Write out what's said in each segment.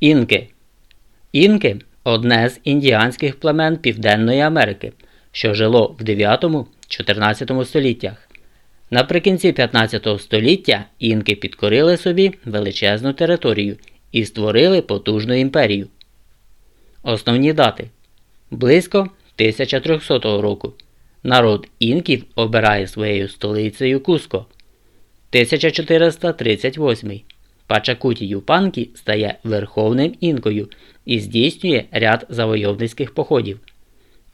Інки. Інки одне з індіанських племен Південної Америки, що жило в 9-14 століттях. Наприкінці 15 століття інки підкорили собі величезну територію і створили потужну імперію. Основні дати близько 1300 року. Народ інків обирає своєю столицею Куско. 1438 Пачакуті Юпанкі стає верховним інкою і здійснює ряд завойовницьких походів.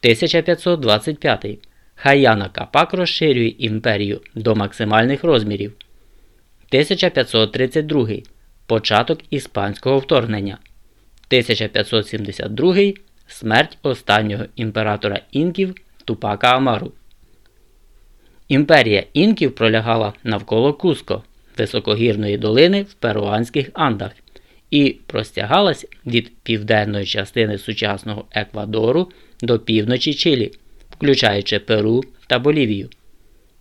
1525 Хаяна Капак розширює імперію до максимальних розмірів. 1532 Початок іспанського вторгнення. 1572 Смерть останнього імператора інків Тупака Амару. Імперія інків пролягала навколо Куско, високогірної долини в перуанських Андах, і простягалась від південної частини сучасного Еквадору до півночі Чилі, включаючи Перу та Болівію.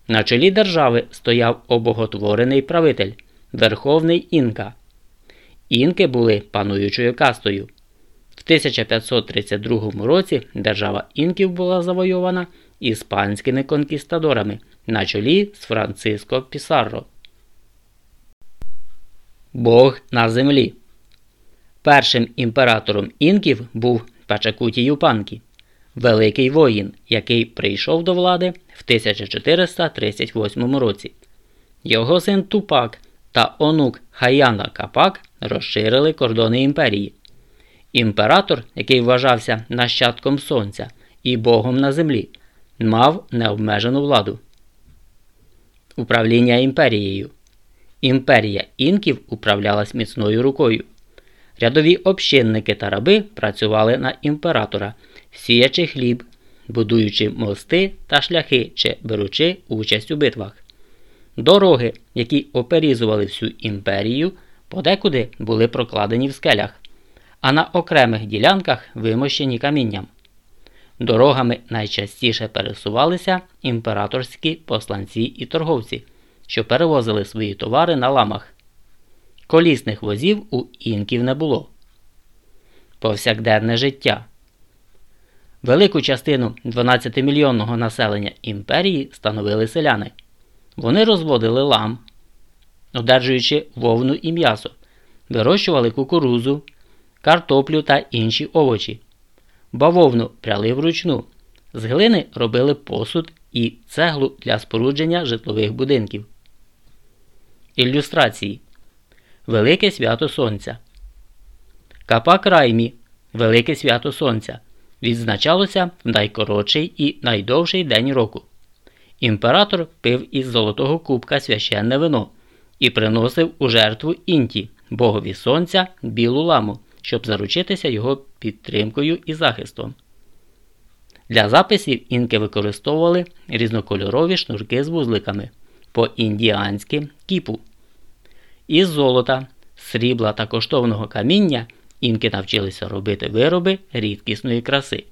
На чолі держави стояв обоготворений правитель, Верховний Інка. Інки були пануючою кастою. В 1532 році держава інків була завойована іспанськими конкістадорами на чолі з Франциско Пісарро. Бог на землі. Першим імператором інків був Пачакуті Юпанкі, великий воїн, який прийшов до влади в 1438 році. Його син Тупак та онук Хаяна Капак розширили кордони імперії. Імператор, який вважався нащадком сонця і богом на землі, мав необмежену владу. Управління імперією. Імперія інків управлялась міцною рукою. Рядові общинники та раби працювали на імператора, сіячи хліб, будуючи мости та шляхи чи беручи участь у битвах. Дороги, які оперізували всю імперію, подекуди були прокладені в скелях, а на окремих ділянках вимощені камінням. Дорогами найчастіше пересувалися імператорські посланці і торговці, що перевозили свої товари на ламах. Колісних возів у інків не було. Повсякденне життя. Велику частину 12-мільйонного населення імперії становили селяни. Вони розводили лам, одержуючи вовну і м'ясо, вирощували кукурузу, картоплю та інші овочі. Бавовну пряли вручну, з глини робили посуд і цеглу для спорудження житлових будинків. Ілюстрації Велике свято Сонця. Капак Раймі Велике свято Сонця відзначалося в найкоротший і найдовший день року. Імператор пив із золотого кубка священне вино і приносив у жертву інті, богові сонця, білу ламу, щоб заручитися його підтримкою і захистом. Для записів інки використовували різнокольорові шнурки з вузликами по індіанськи кіпу. Із золота, срібла та коштовного каміння інки навчилися робити вироби рідкісної краси.